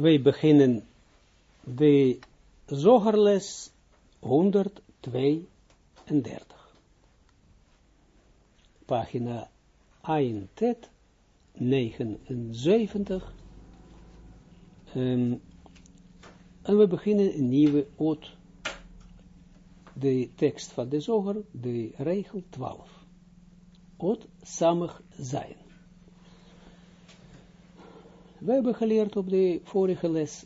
wij beginnen de zogerles 132. Pagina 1 tet 79. Um, en we beginnen een nieuwe oot. De tekst van de zoger, de regel 12. Oot samig zijn. We hebben geleerd op de vorige les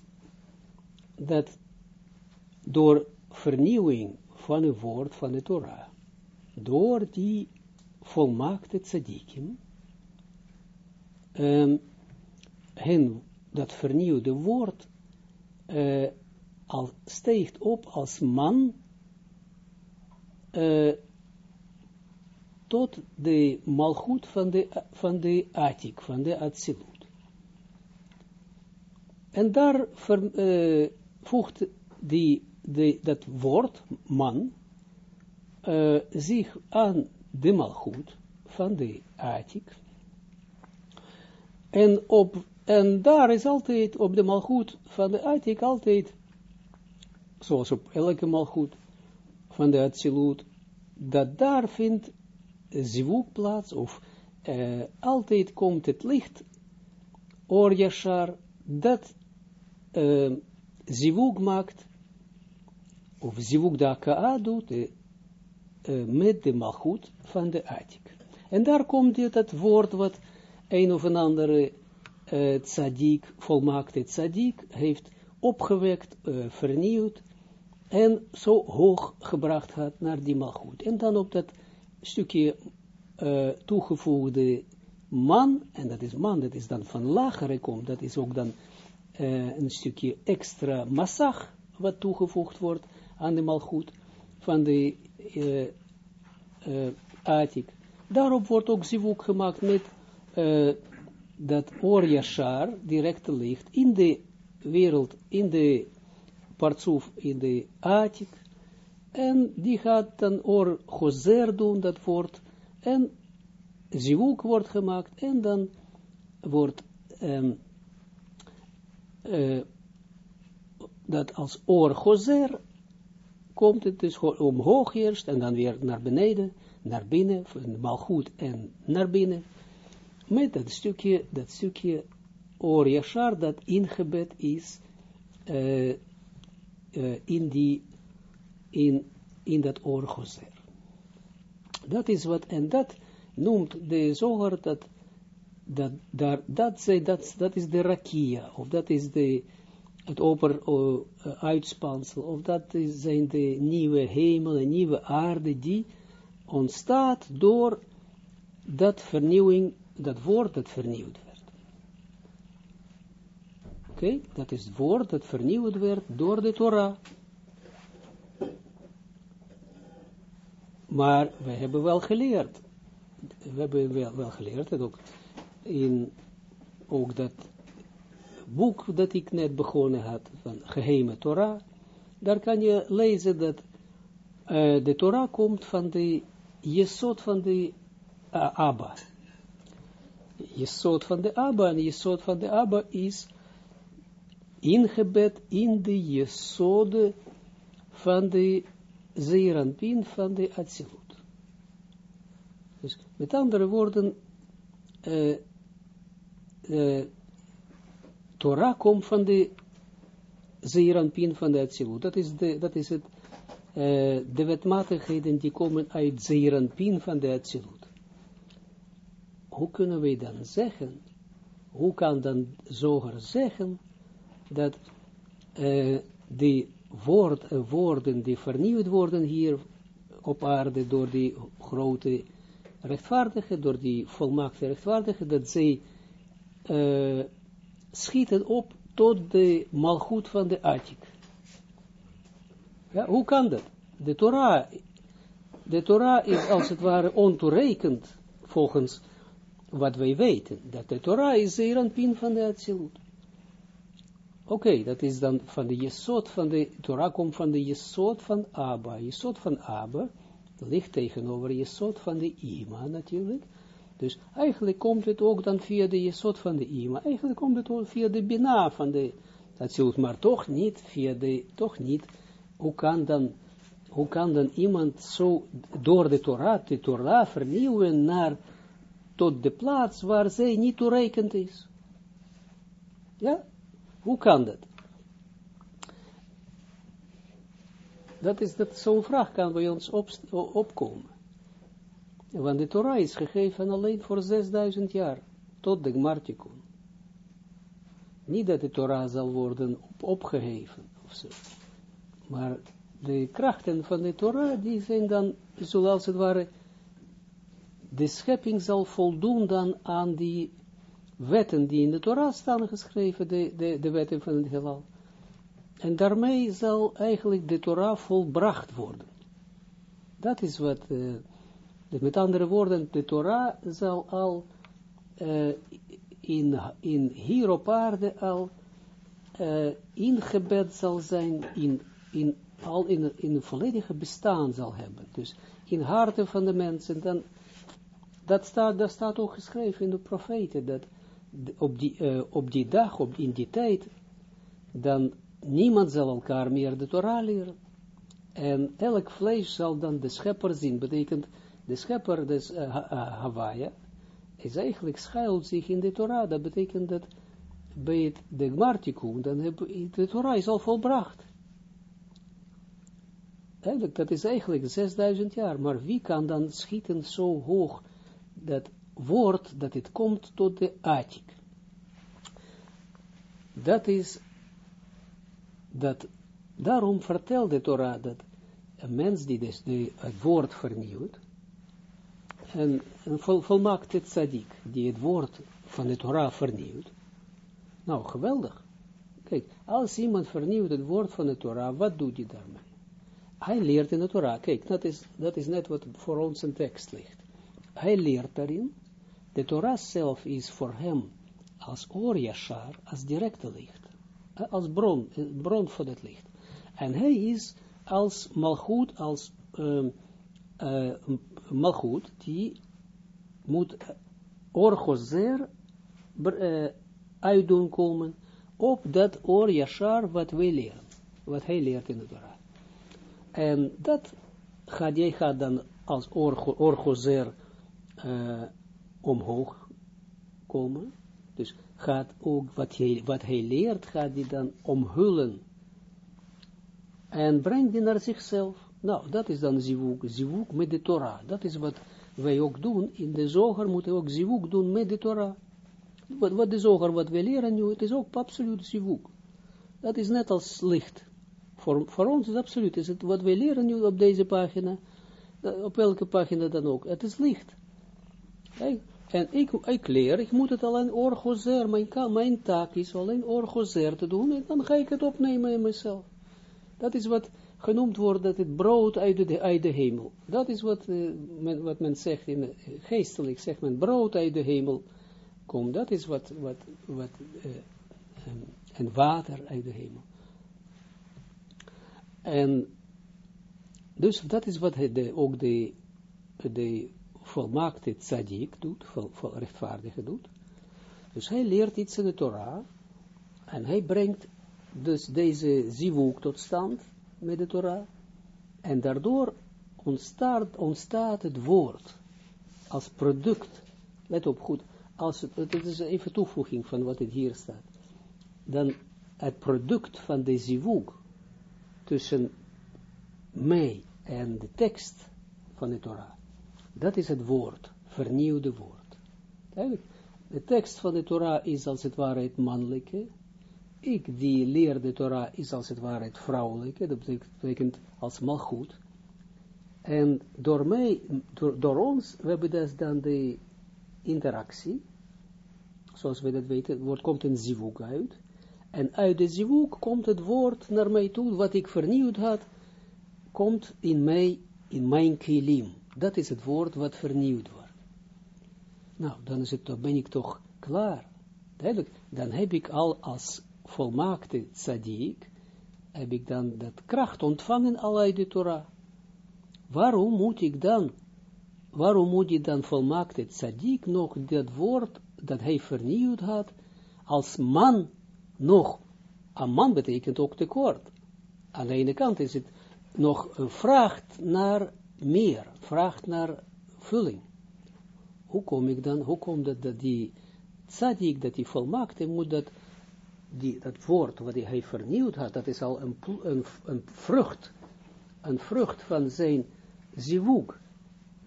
dat door vernieuwing van een woord van de Torah, door die volmaakte tzadikim, um, hen dat vernieuwde woord uh, al steekt op als man uh, tot de malgoed van de, van de Atik, van de Atsilut. En daar ver, uh, voegt die, die, dat woord, man, uh, zich aan de malgoed van de Atik. En, op, en daar is altijd op de malgoed van de Atik altijd, zoals op elke malgoed van de Atsilut, dat daar vindt zivuk plaats, of uh, altijd komt het licht, or yashar, dat uh, maakt, of zivug da ka'a doet, met de malchut van de atik. En daar komt dit het woord wat een of een andere uh, volmaakte tzadik, heeft opgewekt, vernieuwd, en zo hoog gebracht had naar die malchut. En dan op dat stukje toegevoegde man, en dat is man, dat is dan van lagere komt, dat is ook dan uh, een stukje extra massag, wat toegevoegd wordt aan de malgoed van de uh, uh, Atik. Daarop wordt ook zivuk gemaakt met dat Or Yashar, directe licht, in de wereld, in de partsoef, in de Atik, en die gaat dan Or Gozer doen, dat wordt, en zivuk wordt gemaakt, en dan wordt um, uh, dat als oor gozer komt het dus omhoog eerst en dan weer naar beneden, naar binnen, malgoed en naar binnen, met dat stukje, dat stukje oor yashar dat ingebed is uh, uh, in die, in, in dat oor gozer. Dat is wat, en dat noemt de zoger dat dat, dat, dat, is de rakia, of dat is de, het oper uh, uitspansel, of dat is, zijn de nieuwe hemel en nieuwe aarde die ontstaat door dat vernieuwing, dat woord dat vernieuwd werd. Oké, dat is het woord dat vernieuwd werd door de Torah. Maar we hebben wel geleerd, we hebben wel, wel geleerd, dat ook in ook dat boek dat ik net begonnen had, van geheime Torah, daar kan je lezen dat uh, de Torah komt van de jesot van de uh, Abba. Jesot van de Abba, en jesot van de Abba is ingebed in de jesode van de Zeeranpin van de Atsilut. Dus met andere woorden, uh, Torah komt van de Zeeranpin van de Atsilut. Dat is, de, dat is het, de wetmatigheden die komen uit Zeeranpin van de Atsilut. Hoe kunnen wij dan zeggen, hoe kan dan Zoger zeggen, dat uh, die woord, woorden die vernieuwd worden hier op aarde door die grote rechtvaardige, door die volmaakte rechtvaardige, dat zij uh, schieten op tot de malgoed van de Atik. Ja, hoe kan dat? De Torah, de Torah is als het ware ontoerekend, volgens wat wij weten. Dat de Torah is zeer pin van de Atsilut. Oké, okay, dat is dan van de Jesod van de, Torah komt van de Jesod van Abba. Jesod van Abba ligt tegenover Jesod van de Ima natuurlijk. Dus eigenlijk komt het ook dan via de jesot van de ima. Eigenlijk komt het ook via de bina van de, Atsilut, maar toch niet via de, toch niet, hoe kan dan, hoe kan dan iemand zo door de Torah, de Torah vernieuwen naar, tot de plaats waar zij niet toereikend is? Ja, hoe kan dat? Dat is dat zo'n vraag kan bij ons op, opkomen. Want de Torah is gegeven alleen voor 6000 jaar, tot de Gmartikun. Niet dat de Torah zal worden op, opgeheven, of zo. Maar de krachten van de Torah, die zijn dan, zoals het ware, de schepping zal voldoen dan aan die wetten die in de Torah staan geschreven, de, de, de wetten van het heelal. En daarmee zal eigenlijk de Torah volbracht worden. Dat is wat, uh, met andere woorden, de Torah zal al uh, in, in hier op aarde al uh, ingebed zal zijn, in, in, al in, in een volledige bestaan zal hebben. Dus in harten van de mensen, dan, dat, staat, dat staat ook geschreven in de profeten, dat op die, uh, op die dag, op, in die tijd, dan niemand zal elkaar meer de Torah leren. En elk vlees zal dan de schepper zien, betekent de schepper des uh, Hawaii, is eigenlijk schuilt zich in de Torah. Dat betekent dat bij het de dan heb de Torah is al volbracht. Eigenlijk, dat is eigenlijk 6000 jaar, maar wie kan dan schieten zo hoog dat woord dat het komt tot de Atik? Dat is, dat, daarom vertelt de Torah dat een mens die dus de, het woord vernieuwt, een, een vol, volmaakte tzaddik, die het woord van de Torah vernieuwt. Nou, geweldig. Kijk, als iemand vernieuwt het woord van de Torah, wat doet hij daarmee? Hij leert in de Torah. Kijk, dat is, dat is net wat voor ons een tekst ligt. Hij leert daarin. De Torah zelf is voor hem als oor als directe licht. Als bron, bron van het licht. En hij is als malgoed, als um, uh, malgoed, die moet orgozer uh, uitdoen komen op dat oor yashar wat wij leren, wat hij leert in de Torah. En dat gaat, jij gaat dan als orgozer uh, omhoog komen, dus gaat ook wat hij, wat hij leert, gaat hij dan omhullen en brengt die naar zichzelf. Nou, dat is dan zivuk, zivuk met de Torah. Dat is wat wij ook doen. In de zoger moeten we ook zivuk doen met de Torah. Wat, wat de zoger, wat we leren nu, het is ook absoluut zivuk. Dat is net als licht. Voor, voor ons is absoluut, is het wat we leren nu op deze pagina, eh, op welke pagina dan ook, het is licht. En ik, ik leer, ik moet het alleen orgozer, mijn, mijn taak is alleen orgozer te doen, en dan ga ik het opnemen in mezelf. Dat is wat genoemd wordt, dat het brood uit de, uit de hemel. Dat is wat, uh, men, wat men zegt, in, uh, geestelijk zegt men, brood uit de hemel komt. Dat is wat, wat, wat uh, en water uit de hemel. En dus dat is wat de, ook de, de volmaakte tzaddik doet, vol, vol rechtvaardige doet. Dus hij leert iets in de Torah en hij brengt dus deze zivuk tot stand met de Torah. En daardoor ontstaat, ontstaat het woord als product. Let op goed, als het, het is even toevoeging van wat het hier staat. Dan het product van de zivuk tussen mij en de tekst van de Torah. Dat is het woord, vernieuwde woord. De tekst van de Torah is als het ware het mannelijke, ik die leer de Torah is als het ware het vrouwelijke, dat betekent als malgoed. En door mij, door, door ons, we hebben dus dan de interactie, zoals we dat weten, het woord komt een zivuk uit. En uit de zivuk komt het woord naar mij toe, wat ik vernieuwd had, komt in mij, in mijn kilim. Dat is het woord wat vernieuwd wordt. Nou, dan, is het, dan ben ik toch klaar. Duidelijk, dan heb ik al als volmaakte tzaddik, heb ik dan dat kracht ontvangen al uit de Torah. Waarom moet ik dan, waarom moet je dan volmaakte tzaddik nog dat woord dat hij vernieuwd had, als man nog Amman betekent ook tekort. Aan de ene kant is het nog een vraag naar meer, vraagt naar vulling. Hoe kom ik dan, hoe komt het dat die tzaddik, dat die volmaakte, moet dat, die, dat woord wat hij vernieuwd had, dat is al een, een, een vrucht, een vrucht van zijn zivuk.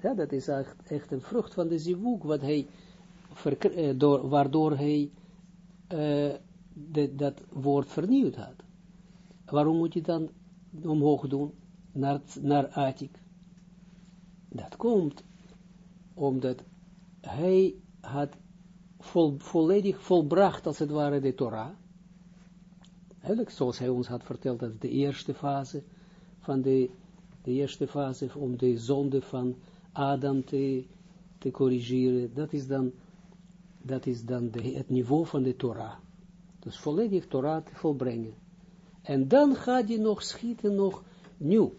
Ja, dat is echt, een vrucht van de zivuk, wat hij, door, waardoor hij de, dat woord vernieuwd had. Waarom moet je dan omhoog doen, naar, naar Atik? Dat komt omdat hij had vol, volledig volbracht, als het ware, de Torah. Eigenlijk, zoals hij ons had verteld, dat de eerste fase van de, de eerste fase om de zonde van Adam te, te corrigeren. Dat is dan, dat is dan de, het niveau van de Torah. Dus volledig Torah te volbrengen. En dan gaat hij nog schieten, nog nieuw.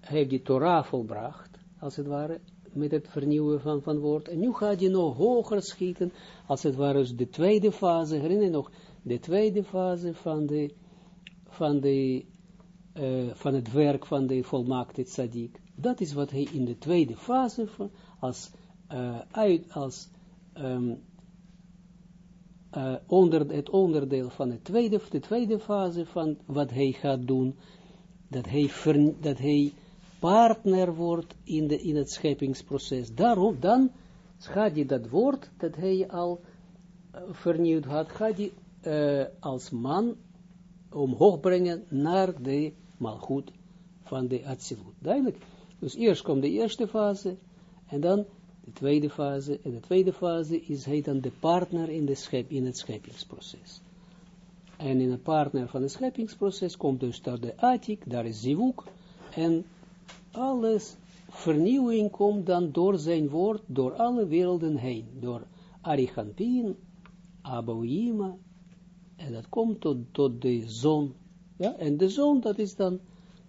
Hij heeft die Torah volbracht, als het ware, met het vernieuwen van, van woord. En nu gaat hij nog hoger schieten, als het ware dus de tweede fase, herinner je nog, de tweede fase van, de, van, de, uh, van het werk van de volmaakte tzaddik. Dat is wat hij in de tweede fase van, als, uh, uit, als um, uh, onder, het onderdeel van de tweede, de tweede fase van wat hij gaat doen, dat hij, ver, dat hij partner wordt in, de, in het scheppingsproces. Daarom, dan gaat hij dat woord dat hij al vernieuwd had, gaat hij als man omhoog brengen naar de malgoed van de Atsilut. Duidelijk. Dus eerst komt de eerste fase, en dan de tweede fase, en de tweede fase is hij dan de partner in, de schep, in het scheppingsproces. En in een partner van het scheppingsproces komt dus daar de Atik, daar is Zivuk, en alles vernieuwing komt dan door zijn woord, door alle werelden heen, door Arichampin, Abouima, en dat komt tot, tot de zon, ja, en de zon, dat is dan,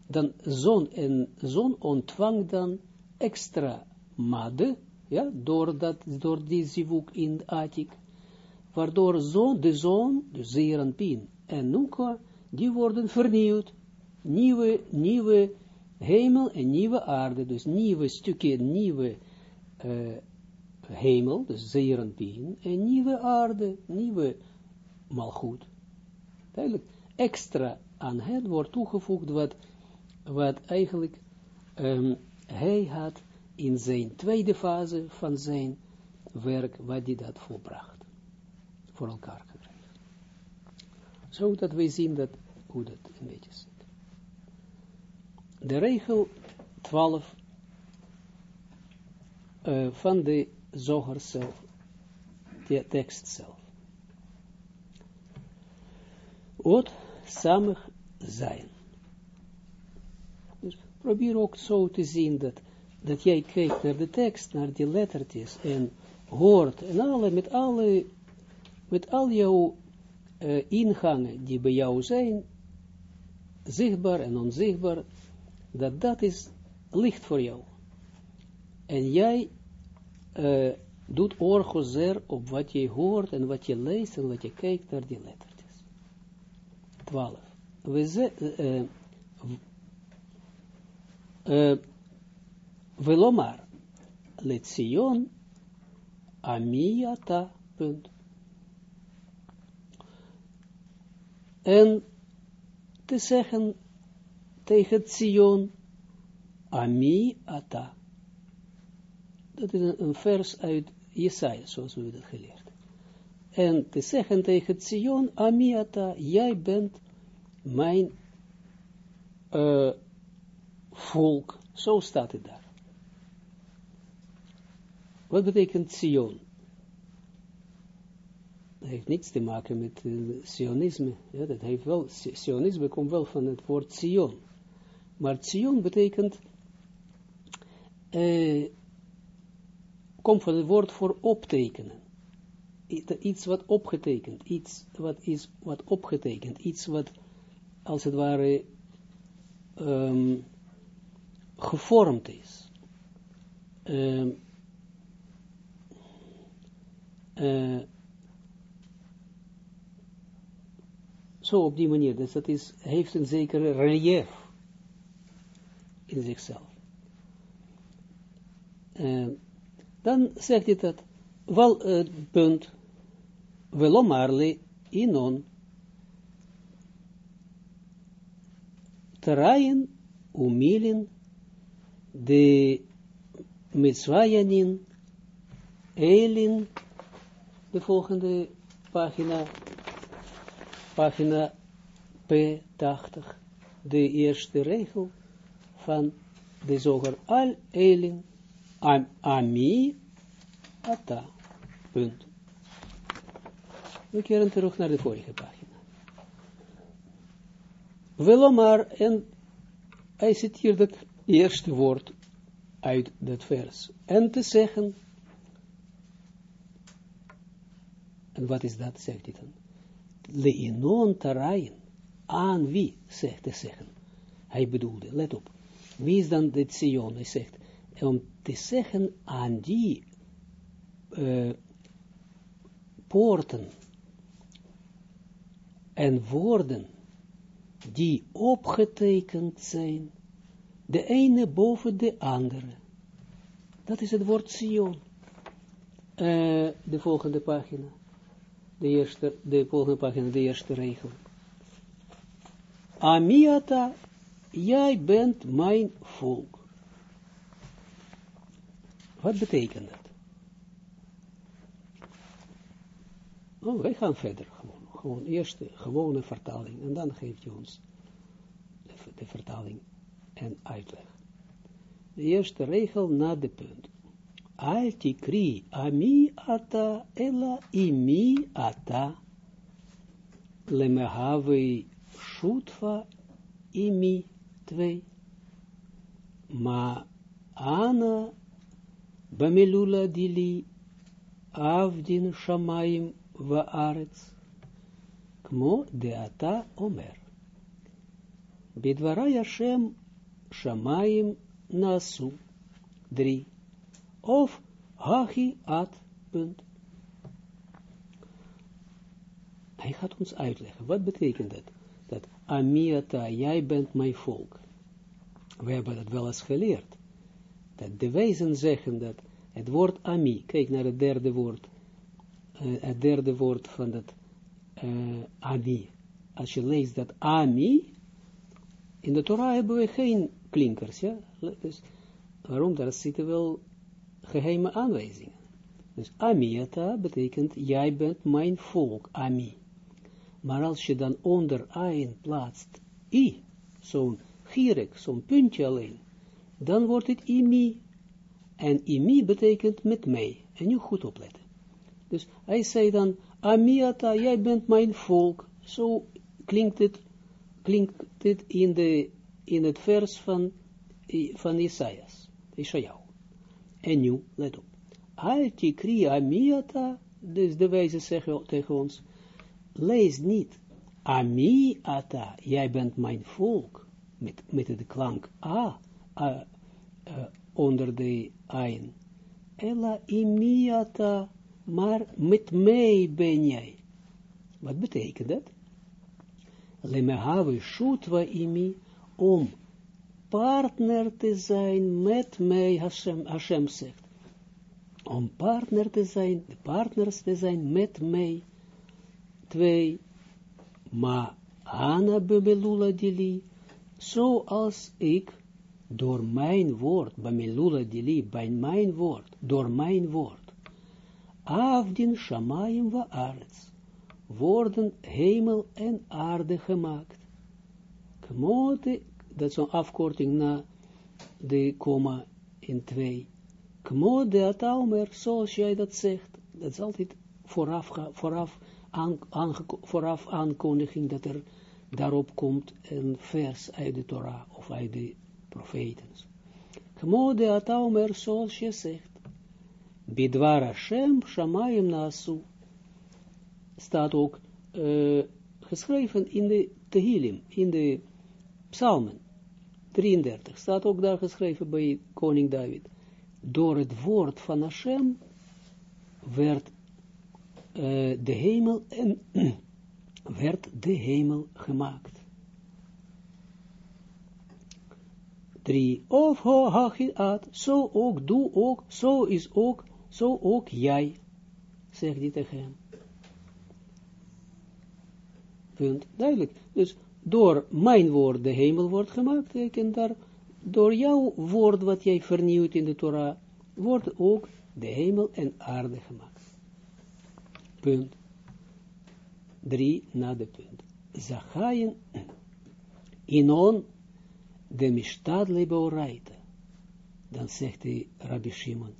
dan zon, en zon ontvangt dan extra made, ja, door, dat, door die zivuk in Atik, waardoor zon, de zon, de Zeranpin en Nuka, die worden vernieuwd, nieuwe, nieuwe hemel en nieuwe aarde, dus nieuwe stukje, nieuwe uh, hemel, dus Zeranpin, en nieuwe aarde, nieuwe malgoed. Duidelijk, extra aan het wordt toegevoegd wat, wat eigenlijk um, hij had in zijn tweede fase van zijn werk, wat hij dat volbracht, voor elkaar gekregen. Zodat wij zien dat, hoe dat een beetje zit. De regel 12 uh, van de zoger zelf, de tekst zelf. Ot samig zijn. Dus probeer ook zo te zien dat dat jij kijkt naar de tekst, naar die lettertjes, en hoort, en alle, met alle, met al jouw uh, ingangen die bij jou zijn, zichtbaar en onzichtbaar, dat dat is licht voor jou. En jij uh, doet orgozer op wat je hoort en wat je leest en wat je kijkt naar die lettertjes. 12. We ze, uh, Velomar, Letzion, Amiata, punt. En te zeggen tegen Zion, Amiata. Dat is een vers uit Jesaja, zoals we dat geleerd En te zeggen tegen Zion, Amiata, jij bent mijn uh, volk. Zo staat het daar. Wat betekent Sion? Dat heeft niets te maken met uh, Sionisme. Ja, dat heeft wel, Sionisme komt wel van het woord Sion. Maar Sion betekent, uh, komt van het woord voor optekenen. Iets wat opgetekend, iets wat is wat opgetekend, iets wat als het ware um, gevormd is. Um, uh, zo op die manier, dus dat is, heeft een zekere relief in zichzelf. Uh, dan zegt hij dat, wel, uh, punt, velomarli inon, terrain umilin, de mitzvayanin, elin, de volgende pagina, pagina P80, de eerste regel van de zoger al elin, am, ami, ata, punt. We keren terug naar de vorige pagina. Welomar, en hij citeert het eerste woord uit dat vers. En te zeggen, en wat is dat, zegt hij dan? Leinon tarayin, aan wie, zegt te zeggen. Hij bedoelde, let op, wie is dan de Sion? Hij zegt, om te zeggen aan die uh, poorten en woorden die opgetekend zijn, de ene boven de andere. Dat is het woord Sion. Uh, de volgende pagina. De eerste, de volgende pagina, de eerste regel. Amiata, jij bent mijn volk. Wat betekent dat? Oh, wij gaan verder gewoon. Gewoon eerst de gewone vertaling en dan geeft je ons de, vertaling en uitleg. De eerste regel na de punt. Altikri ami ata ela imi ata lemehavei shutva imi twee. Ma ana Bamelula dili avdin shamayim va'aretz, de ata omer. Bidvara Hashem shamayim nasu, drie, of hachi at, punt. Hij gaat ons uitleggen, wat betekent dat? Dat amiata, jij bent mijn volk. We hebben dat wel eens geleerd dat de wijzen zeggen dat het woord ami, kijk naar het derde woord, uh, het derde woord van dat uh. Als je leest dat ami, in de Torah hebben we geen klinkers, ja. Dus, waarom? Daar zitten wel geheime aanwijzingen. Dus amiata betekent, jij bent mijn volk, ami. Maar als je dan onder ein plaatst i, zo'n gierig, zo'n puntje alleen, dan wordt het imi. En imi betekent met mij. En nu goed opletten. Dus hij zei dan, Amiata, jij bent mijn volk. Zo klinkt het, klinkt het in, de, in het vers van, van Isaias, Isaiah. En nu, let op. Altikri Amiata, dus de wijze zeggen tegen ons, lees niet Amiata, jij bent mijn volk, met, met de klank A, onder de ein. Ella imiata, maar met mij ben jij. Wat betekent dat? Lemehave shutwa imi, om partner te zijn met mij, Hashem, Hashem zegt. Om partner te zijn, partners te zijn met mij. Twee, ma ana bebelula dili, zoals ik door mijn woord, Bamelula dili, bij mijn woord, door mijn woord, afdin shamayim wa arets, worden hemel en aarde gemaakt. Kmote, dat is een afkorting na de komma in twee. Kmote ataumer, zoals jij dat zegt, dat is altijd vooraf, vooraf, aan, vooraf aankondiging dat er daarop komt een vers uit de Torah of uit de profeten. Kmode ataumer, zoals je zegt. Bidwar Hashem, shamayim nasu. Staat ook geschreven in de Tehillim, in de Psalmen. 33, staat ook daar geschreven bij koning David. Door het woord van Hashem werd de hemel en werd de hemel gemaakt. 3. Of ho hachiat, zo ook, doe ook, zo is ook, zo ook jij, zegt hij tegen hem. Punt, duidelijk. Dus door mijn woord de hemel wordt gemaakt, en daar, door jouw woord wat jij vernieuwt in de Torah, wordt ook de hemel en aarde gemaakt. Punt. Drie na de punt. Zachayen inon de mishtadle beoraita. Dan zegt hij Rabbi Shimon,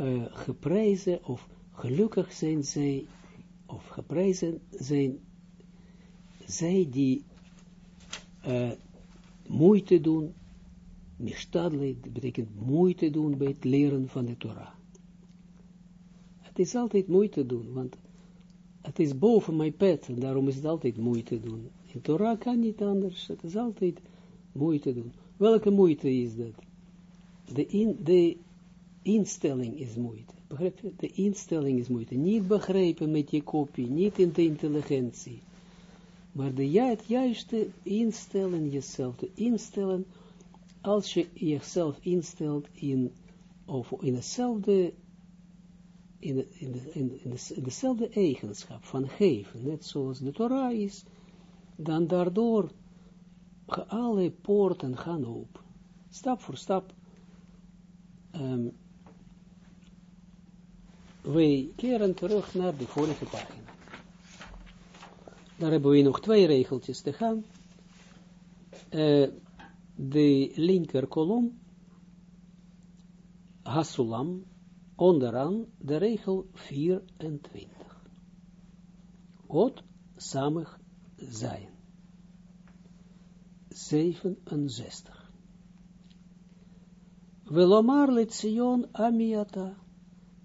uh, geprezen of gelukkig zijn zij, of geprezen zijn zij die uh, moeite doen, mishtadle, betekent moeite doen bij het leren van de Torah. Het is altijd moeite doen, want het is boven mijn pet, en daarom is het altijd moeite doen. In Torah kan niet anders, het is altijd moeite doen. Welke moeite is dat? De, in, de instelling is moeite. Begrijp je? De instelling is moeite. Niet begrijpen met je kopie, niet in de intelligentie. Maar de, ja, het juiste instellen jezelf, te instellen, als je jezelf instelt in, of in hetzelfde, in, in, de, in, de, in dezelfde eigenschap van geven, net zoals de Torah is, dan daardoor alle poorten gaan open. Stap voor stap. Um, wij keren terug naar de vorige pagina. Daar hebben we nog twee regeltjes te gaan. Uh, de linker kolom, Hasulam, onderaan de regel 24. God samig zijn. 67. Velomar le Zion amiata.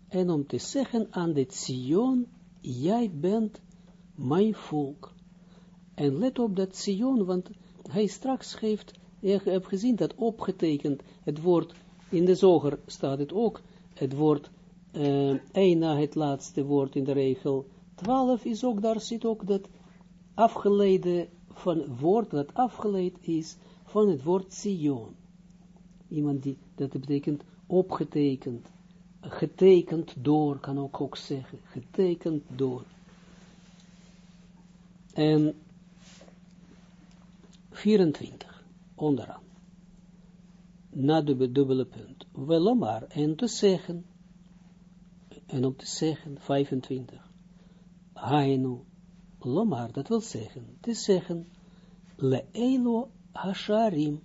En om te zeggen aan de Zion, jij bent mijn volk. En let op dat Sion, want hij straks geeft, je hebt gezien dat opgetekend, het woord, in de zoger staat het ook, het woord, uh, één na het laatste woord in de regel 12 is ook, daar zit ook dat afgeleide van woord, dat afgeleid is van het woord Sion. Iemand die, dat betekent opgetekend, getekend door, kan ook zeggen, getekend door. En 24, onderaan. Na de dubbele punt. Welomar, en te zeggen, en om te zeggen, 25. Hainu, lomar, dat wil zeggen, te zeggen, leelo hasharim,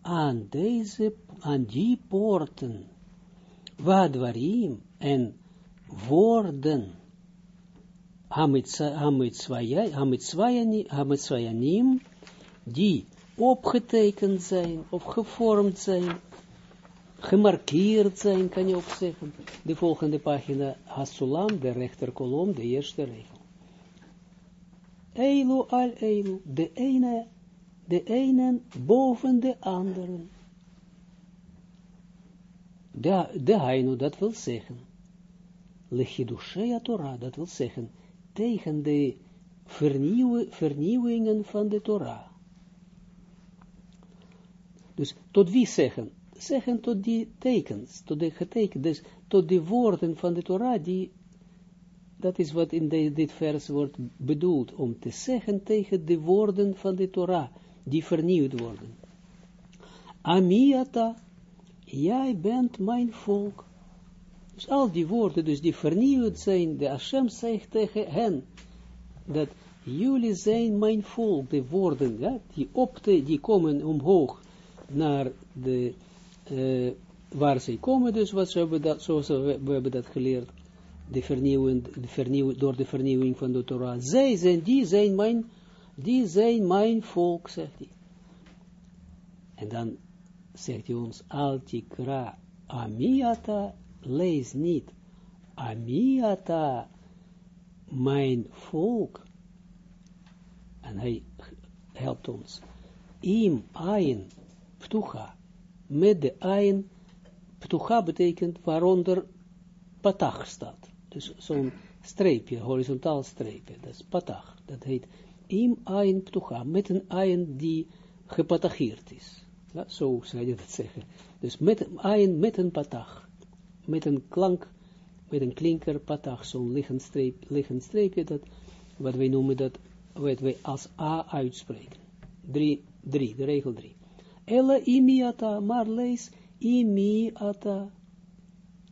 aan deze, aan die poorten, wadwarim, en woorden, Hamitswayanim, die opgetekend zijn, of gevormd zijn, gemarkeerd zijn, kan je ook zeggen. De volgende pagina, Hasulam, de rechterkolom, de eerste regel. Eilu al Eilu, de ene, de ene boven de anderen. De, de Hainu, dat wil zeggen. Lechidushea Torah, dat wil zeggen, tegen de vernieuw, vernieuwingen van de Torah. Dus tot wie zeggen? Zeggen tot die tekens, tot de getekend, dus tot de woorden van de Torah, die, dat is wat in dit vers wordt bedoeld, om te zeggen tegen de woorden van de Torah, die vernieuwd worden. Amiata, jij bent mijn volk. Dus al die woorden, dus die vernieuwd zijn, de Hashem zegt tegen hen, dat jullie zijn mijn volk, de woorden, die opte, die komen omhoog naar de, uh, waar zij komen, dus wat ze hebben dat, zoals we, we hebben dat geleerd, de vernieuwing, de vernieuw, door de vernieuwing van de Torah. Zij zijn, die zijn mijn, die zijn mijn volk, zegt hij. En dan zegt hij ons, altikra amiata lees niet. Amiata, mijn volk, en hij helpt ons, im ein ptucha, met de ein, ptucha betekent waaronder patach staat, dus zo'n streepje, horizontaal streepje, dat is patach, dat heet im ayin ptucha, met een ayin die gepatageerd is. Zo zou je dat zeggen. Dus met een met een patach, met een klank, met een klinker patach, zo'n liggend, streep, liggend streepje, dat, wat wij noemen dat, wat wij als A uitspreken. Drie, drie, de regel drie. Ella imiata, maar lees imiata,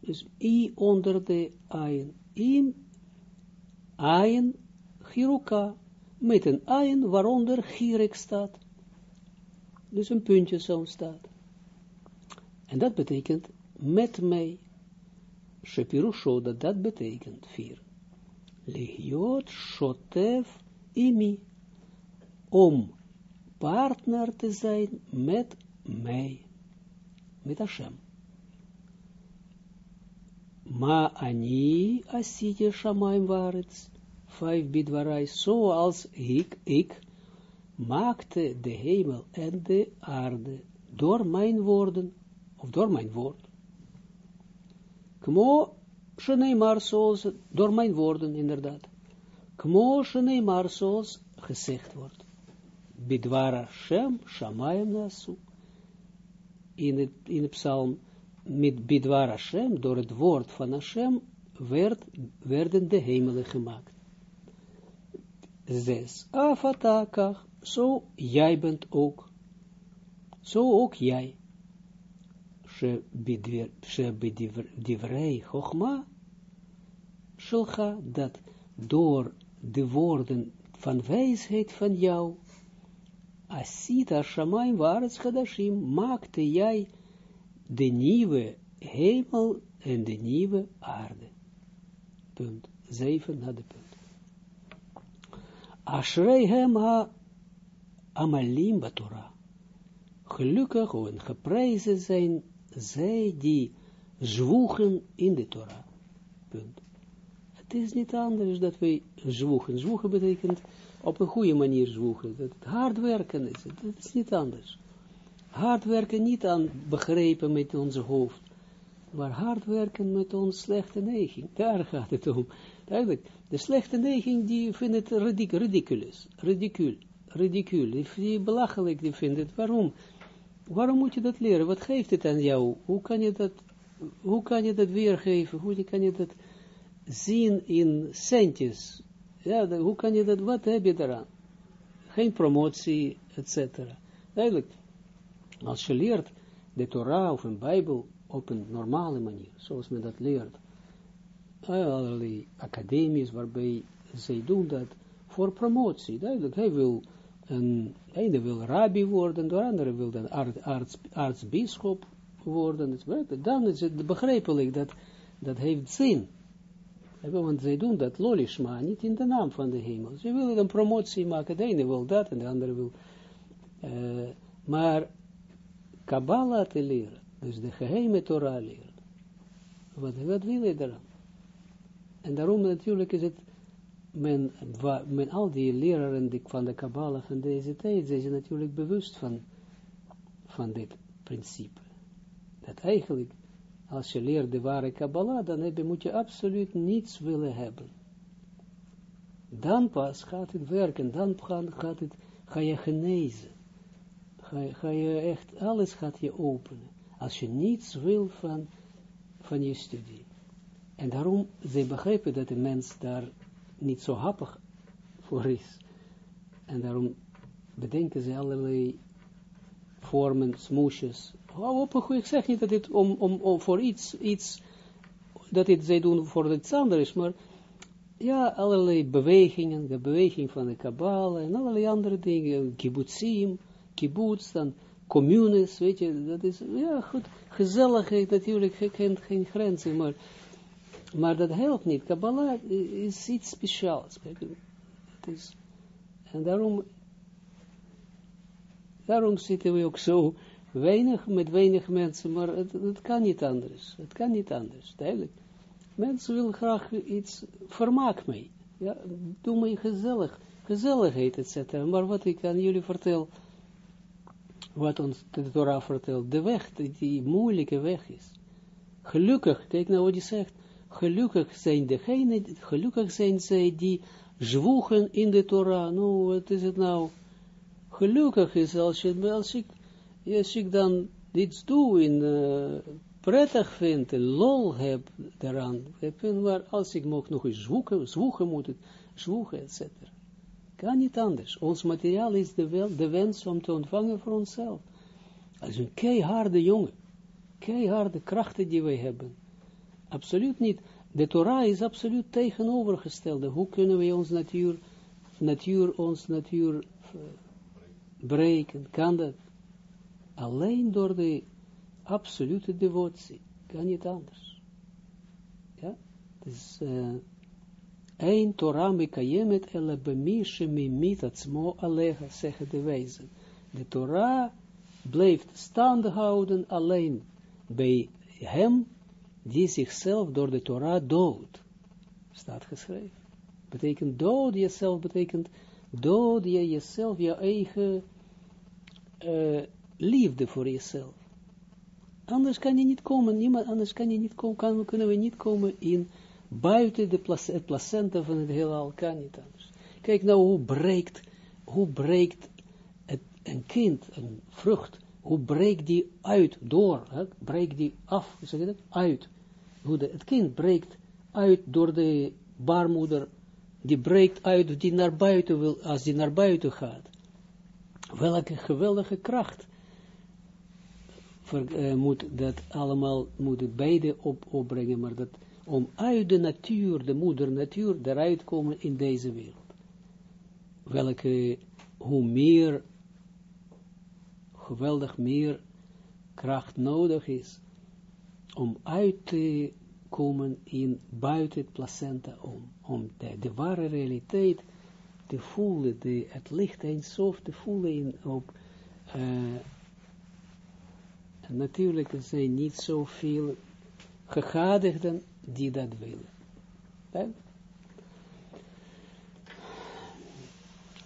dus i onder de ayin, im ayin, chiruka, met een ayin waaronder gierig staat. Dus een puntje zo staat. En dat betekent met mij. Shepirusho, dat dat betekent vier. Legiot shotef imi. Om partner te zijn met mij. Met Hashem. Ma ani asiti shamaim varets vijf bidwarai, zoals ik, ik, maakte de hemel en de aarde door mijn woorden, of door mijn woord. Kmo maar zoals, door mijn woorden inderdaad. Kmo maar zoals gezegd wordt. Bidwara Shem, Shamayim nasu. In het, in het psalm, met Bidwara Shem, door het woord van Hashem, werd, werden de hemelen gemaakt zes. Afatakach, zo jij bent ook. Zo ook jij. She bedivrei chokma, shulcha, dat door de woorden van wijsheid van jou, Asita Shamaim Varets Hadashim, maakte jij de nieuwe hemel en de nieuwe aarde. Punt. Zeven naar de punt. Ashreihem ha amalim batora. Gelukkig en geprezen zijn zij die zwoegen in de Torah. Punt. Het is niet anders dat wij zwoegen. Zwoegen betekent op een goede manier zwoegen. Het hard werken is. Dat is niet anders. Hard werken niet aan begrepen met onze hoofd. Maar hard werken met onze slechte neiging. Daar gaat het om. Duidelijk, de slechte neiging, die vindt het ridic ridiculous, ridicul, ridicul, die belachelijk, die vindt het, waarom? Waarom moet je dat leren? Wat geeft het aan jou? Hoe kan je dat, hoe kan je dat weergeven? Hoe kan je dat zien in centjes? Ja, hoe kan je dat, wat heb je daaraan? Geen promotie, etc. Duidelijk, als je leert de Torah of een Bijbel op een normale manier, zoals men dat leert, allerlei academies waarbij zij doen dat voor promotie. Duidelijk, hij wil een, ene wil rabbi worden, de andere wil dan arts, worden. Dan is het begrijpelijk dat dat heeft zin. Want zij doen dat lolishma, niet in de naam van de hemel. Ze willen een promotie maken, de ene wil dat en de andere wil. Uh, maar Kabbalah te leren, dus de geheime Torah leren. Wat, wat wil je daaraan? En daarom natuurlijk is het, men, men al die leraren die, van de Kabbalah van deze tijd, zijn natuurlijk bewust van, van dit principe. Dat eigenlijk, als je leert de ware Kabbalah, dan heb moet je absoluut niets willen hebben. Dan pas gaat het werken, dan gaat het, ga je genezen. Ga, ga je echt, alles gaat je openen. Als je niets wil van, van je studie. En daarom, zij begrijpen dat de mens daar niet zo happig voor is. En daarom bedenken ze allerlei vormen, smoesjes. Oh, op, ik zeg niet dat dit om, om, om voor iets, iets, dat dit zij doen voor iets anders, maar ja, allerlei bewegingen, de beweging van de Kabbalah en allerlei andere dingen, kibbutzim, kibbutz, dan communes, weet je, dat is, ja goed, gezelligheid natuurlijk, geen, geen grenzen, maar maar dat helpt niet. Kabbalah is iets speciaals. En daarom, daarom zitten we ook zo weinig met weinig mensen, maar het, het kan niet anders. Het kan niet anders, duidelijk. Mensen willen graag iets, vermaak mee. Ja, doe mij gezellig, gezelligheid, etc. Maar wat ik aan jullie vertel, wat ons de Torah vertelt, de weg, die, die moeilijke weg is. Gelukkig, kijk nou wat hij zegt, gelukkig zijn degene, gelukkig zijn zij die zwoegen in de Torah. Nou, wat is het nou? Gelukkig is als, je, als, ik, als ik dan iets doe in uh, prettig vind, lol heb daaraan, maar als ik nog, nog eens zwoegen, zwoegen moet het, zwoegen, etc. Kan niet anders. Ons materiaal is de, wel, de wens om te ontvangen voor onszelf. Als een keiharde jongen, keiharde krachten die wij hebben. Absoluut niet. De Torah is absoluut tegenovergestelde. Hoe kunnen we ons natuur, natuur, ons natuur uh, breken? Kan dat? Alleen door de absolute devotie. Kan niet anders. Ja? Dus, uh, een Torah mekayemet ele bemishe mimit atzmo aleha, zeggen de wijzen. De Torah blijft staande houden alleen bij hem die zichzelf door de Torah doodt. Staat geschreven. Betekent dood jezelf, betekent dood je jezelf, je eigen liefde voor jezelf. Anders kan je niet komen, niemand anders kan je niet komen, kan, kunnen we niet komen in buiten de het placenta van het heelal, kan niet anders. Kijk nou hoe breekt, hoe breekt het, een kind, een vrucht, hoe breekt die uit, door, breekt die af, zeg je dat, uit. Hoe de, het kind breekt uit door de baarmoeder, die breekt uit, die naar buiten wil, als die naar buiten gaat. Welke geweldige kracht uh, moet dat allemaal, moet beide op, opbrengen, maar dat om uit de natuur, de moeder natuur, eruit komen in deze wereld. Welke, hoe meer, geweldig meer kracht nodig is, om uit te komen in buiten het placenta, om, om de, de ware realiteit te voelen, de, het licht eens te voelen in, op, uh, natuurlijk zijn niet zoveel gegadigden die dat willen. Okay?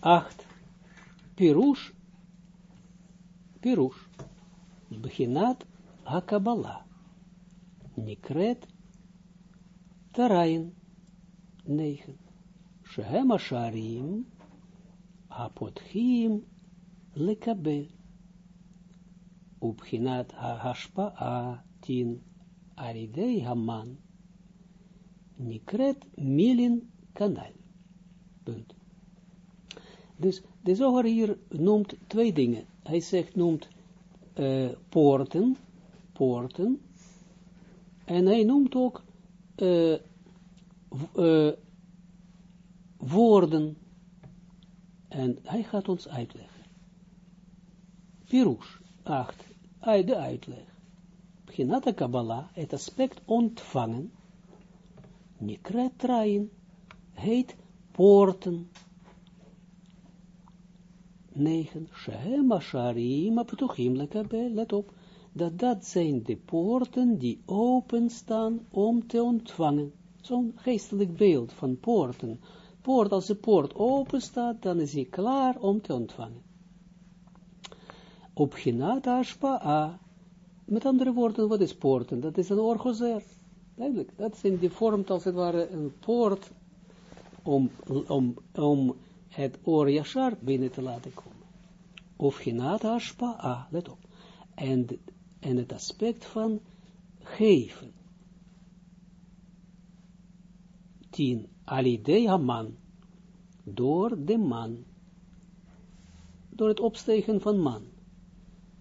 Acht. Pirush. Pirush. Beginat hakabala. Nikret. Tarain. Negen. Shehem Asharim. Apotchim. Lekabel. Ubchinat ha-hashpa'a tin aridei haman nikret milin kanal. Punt. Dus de zoger hier noemt twee dingen. Hij zegt, noemt uh, poorten, poorten, en hij noemt ook uh, uh, woorden, en hij gaat ons uitleggen. Pirush, 8, de uitleg. Beginat Kabbalah, het aspect ontvangen, Nikret train, heet poorten. 9. Shehem Asharim Aptuchim Lekabel, let op, dat dat zijn de poorten die openstaan om te ontvangen. Zo'n geestelijk beeld van poorten. Poort, als de poort open staat, dan is hij klaar om te ontvangen. Op Ashpa'a, met andere woorden, wat is poorten? Dat is een orgozer. Duidelijk, dat zijn die vormt als het ware een poort om, om, om het oor binnen te laten komen. Of ashpa'a, let op. En, en het aspect van geven. Tien Alidei man door de man, door het opstegen van man.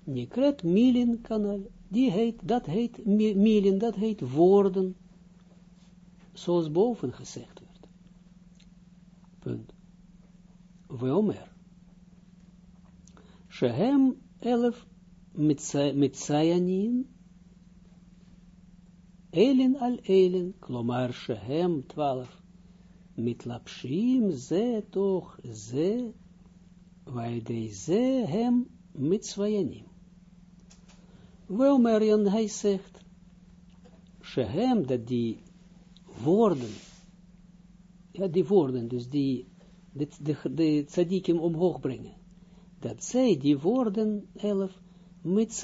Nikret Milin kanal, die heet, dat heet Milin, dat heet woorden, zoals boven gezegd werd. Punt. Weomer. Shehem elf. Mitzayanin, Elin al Elin, Klomar Shehem, 12. Mitlapshim ze toch ze, Vaidei ze hem, Mitzvayanin. Weomerion, hij zegt, Shehem, dat die woorden, ja, die woorden, dus die de, de, de tzadikim omhoog brengen. Dat zij die woorden, elf met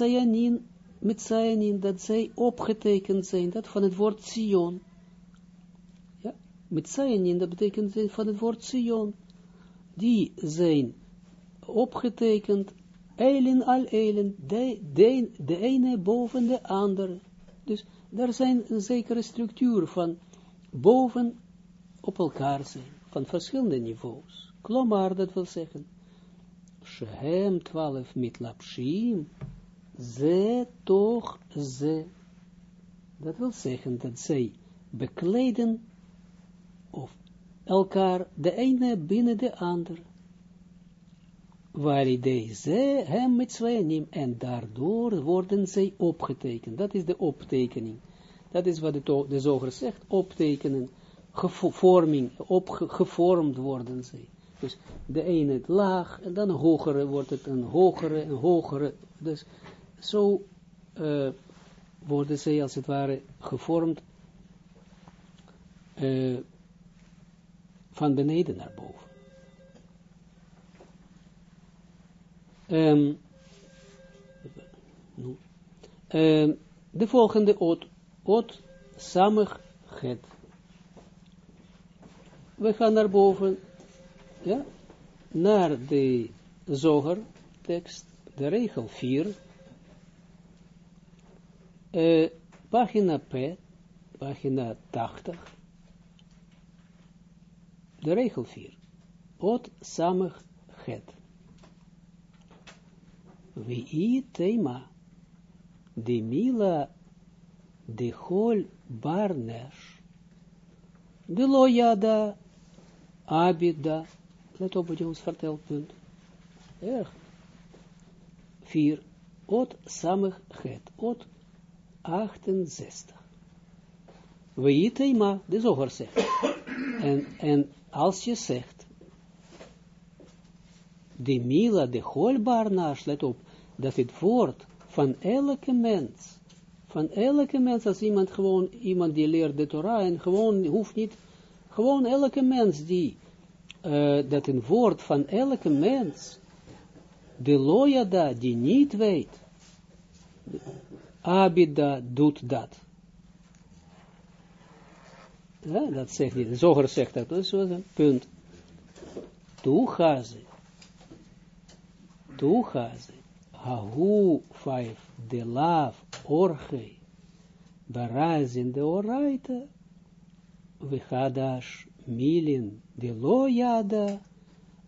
met sayanin, dat zij opgetekend zijn, dat van het woord Sion, met zijn, dat betekent van het woord Sion, die zijn opgetekend, eilen al eilen, de, de, de ene boven de andere. Dus daar zijn een zekere structuur van boven op elkaar zijn, van verschillende niveaus. Klomar, dat wil zeggen, Shehem 12 mit lapshim, ze toch ze. Dat wil zeggen dat zij bekleden of elkaar de ene binnen de ander. Waar ze hem met zweeën en daardoor worden zij opgetekend. Dat is de optekening. Dat is wat de, zoger zegt, optekenen, vorming, opgevormd worden zij. Dus de ene laag, en dan een hogere wordt het een hogere, een hogere. Dus zo uh, worden zij als het ware gevormd uh, van beneden naar boven. Um, um, de volgende oot, oot samig het. We gaan naar boven, ja, naar de zoger tekst, de regel 4, uh, pagina P, pagina 80, de regel 4. Ot samig het. Wie thema. De mila de hol barnesh. De loyada abida. Let op wat ons vertelt, punt. Erg. 4. Ot samig het. 68. Wie thema, de zoger zegt. En, en als je zegt, de mila, de holbarnaas, let op, dat het woord van elke mens, van elke mens, als iemand gewoon, iemand die leert de Torah, en gewoon, hoeft niet, gewoon elke mens die, uh, dat een woord van elke mens, de loyada, die niet weet, Abida doet dat. Ja, dat zegt hij. De zoger zegt dat. Dus een punt. Toegaze. Toegaze. Hahu vijf de laaf orge. Barazin de oraita. Vechadash milin de loyada.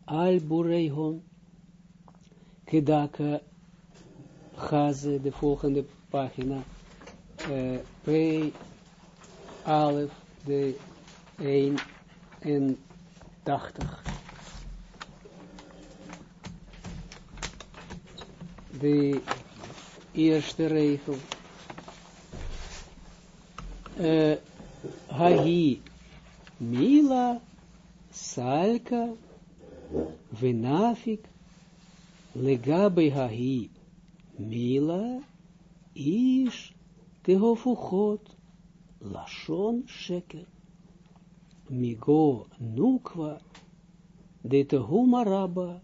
Al bureigon. Kedaka. Gaze, de volgende pagina. Uh, P. Alef de 81. De eerste regel. Uh, Hahi Mila Salka Venafik Legabe Hahi Mila Ish Tehofuchot Lashon sheker. Migo nukwa. De tehuma rabba.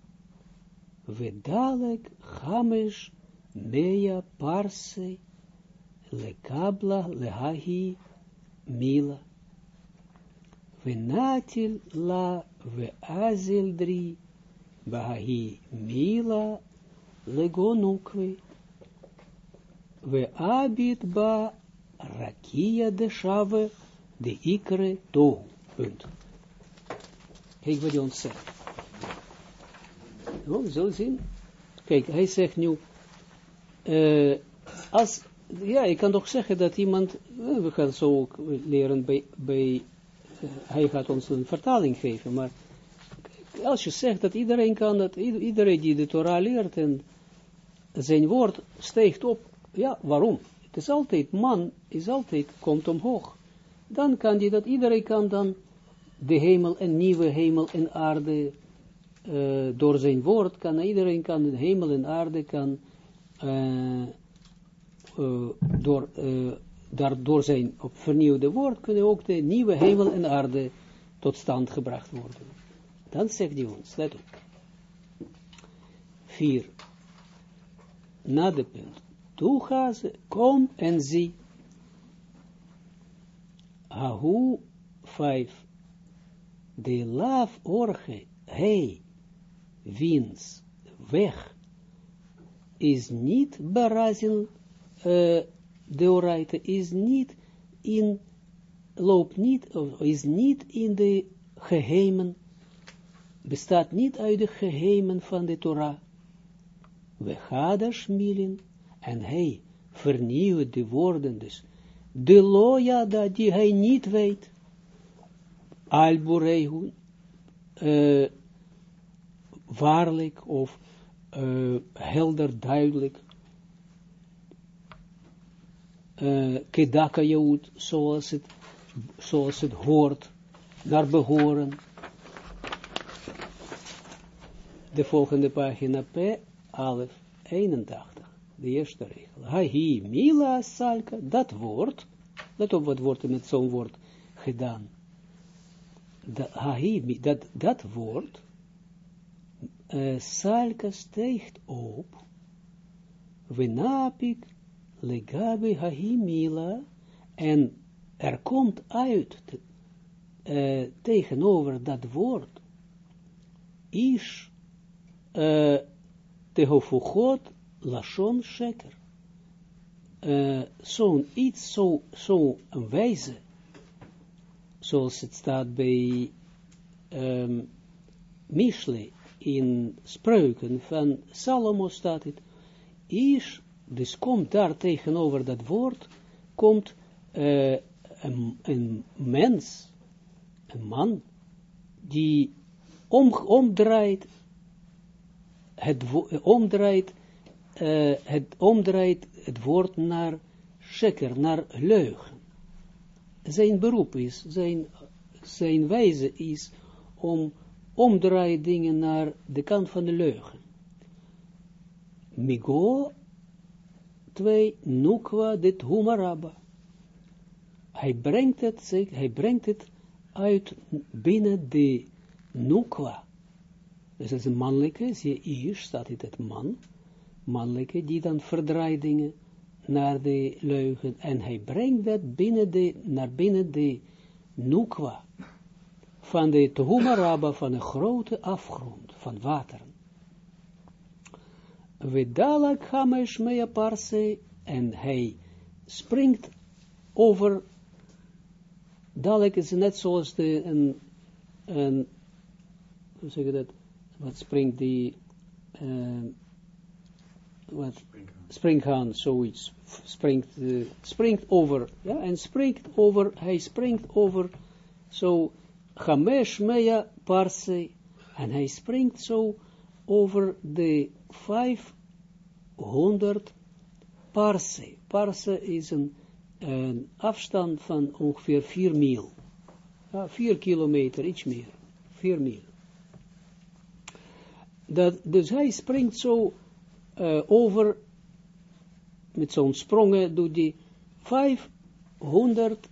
Vedalek chamesh meya parse. Lekabla lehahi mila. Venatil la veazil dri. Bahahi mila Ve abit ba Rakia de Shave, de Ikre to. Punt. Kijk wat hij ons zegt. Oh, zo zien. Kijk, hij zegt nu, uh, als, ja, ik kan toch zeggen dat iemand, we gaan zo ook leren bij, bij hij gaat ons een vertaling geven, maar als je zegt dat iedereen kan dat, iedereen die de Torah leert en zijn woord steekt op, ja, waarom? Het is altijd, man is altijd, komt omhoog. Dan kan die dat, iedereen kan dan de hemel en nieuwe hemel en aarde, uh, door zijn woord kan, iedereen kan de hemel en aarde kan, uh, uh, door, door zijn op vernieuwde woord, kunnen ook de nieuwe hemel en aarde tot stand gebracht worden. Dan zegt hij ons, let op. Vier. Na de punt. Toe kom en zie. Ahu, vijf, de laf orge, hij, wiens weg, is niet barazin, uh, de oraite, is niet in, loopt niet, of is niet in de geheimen, bestaat niet uit de geheimen van de Torah. We gaan milin, en hij vernieuwt de woorden, dus de loja dat die hij niet weet. Alborehu, uh, waarlijk of uh, helder, duidelijk. Uh, Kedaka zoals het, zoals het hoort, naar behoren. De volgende pagina P, Alef, 81, de eerste regel. Hahi, Mila, Salka, dat woord, let op wat wordt met zo'n woord gedaan. Hahi, dat, dat woord, Salka steegt op, Venapik, Legabe, Hahi, Mila, en er komt uit uh, tegenover dat woord, is uh, tehofuchot lashon sheker. Uh, Zo'n iets, zo, zo een wijze, zoals het staat bij um, in spreuken van Salomo staat het, is, dus komt daar tegenover dat woord, komt uh, een, een mens, een man, die om, omdraait, het omdraait, uh, het omdraait het woord naar sheker, naar leugen. Zijn beroep is, zijn, zijn wijze is om omdraaien dingen naar de kant van de leugen. Migo 2, Nukwa dit Humaraba. Hij brengt het, hij brengt het uit binnen de Nukwa. Dus dat is een mannelijke, zie je, hier staat het, het man, mannelijke, die dan verdraait dingen naar de leugen, en hij brengt dat binnen de, naar binnen de Nukwa, van de Tohumaraba, van een grote afgrond, van wateren. Vedalak hamesh mea parse, en hij springt over, dalek is net zoals de, een, een hoe zeg je dat, wat springt die, uh, wat, springhaan, zoiets, springt, uh, springt over, ja, en springt over, hij springt over, zo, Hamesh Mea Parse, en hij springt zo over de 500 parse. Parse is een, een afstand van ongeveer 4 mil. Ja, 4 kilometer, iets meer. 4 mil. Dat, dus hij springt zo uh, over, met zo'n sprongen doet hij 500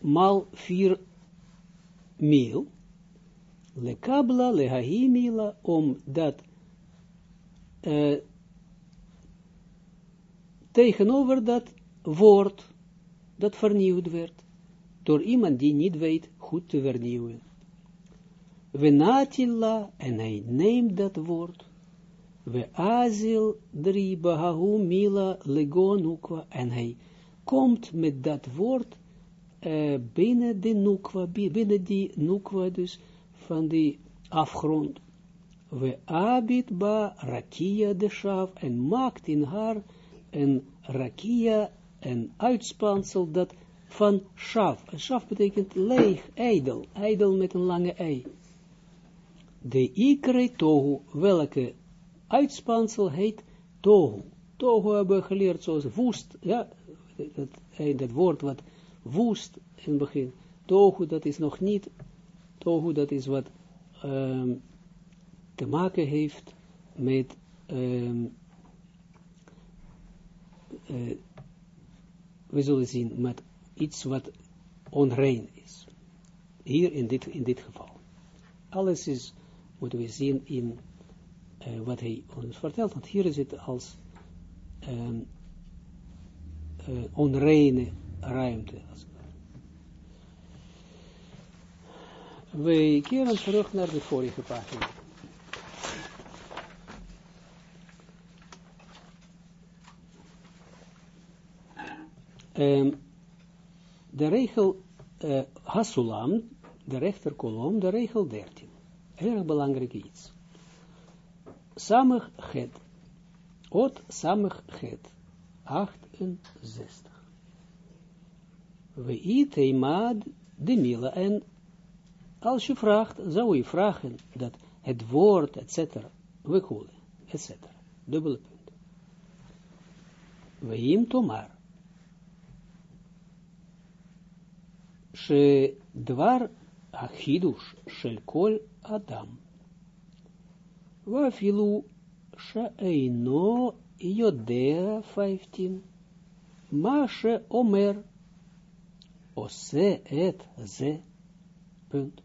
maal 4 mil, le kabla, le hahimila, om dat uh, tegenover dat woord, dat vernieuwd werd, door iemand die niet weet goed te vernieuwen. Venatilla, en hij neemt dat woord, we azil drie bahahu mila legonukwa, en hij komt met dat woord uh, binnen de nukwa, binnen die nukwa dus, van die afgrond. We abit ba rakia de shaf, en maakt in haar een rakia, een uitspansel dat van shaf. Shaf betekent leeg, ijdel, ijdel met een lange ei. De ikre tohu, welke uitspansel heet tohu. Tohu hebben we geleerd zoals woest, ja, dat, dat woord wat woest in het begin. Tohu, dat is nog niet, tohu, dat is wat um, te maken heeft met um, uh, we zullen zien, met iets wat onrein is. Hier in dit, in dit geval. Alles is, moeten we zien in uh, wat hij ons vertelt, want hier is het als um, uh, onreine ruimte. We keren terug naar de vorige pagina. Um, de regel uh, Hasulam, de rechterkolom, de regel 13. Erg belangrijk iets. Samig het. Ot samig het. 68. We itemad de mila. En als je vraagt, zou je vragen dat het woord, etc. We koelen, etc. Dubbele punt. We im tomar. שדבר החידוש של כל אדם, Wafilu Shaino Yodea 15. Mashe Omer. Ose et ze. Punt.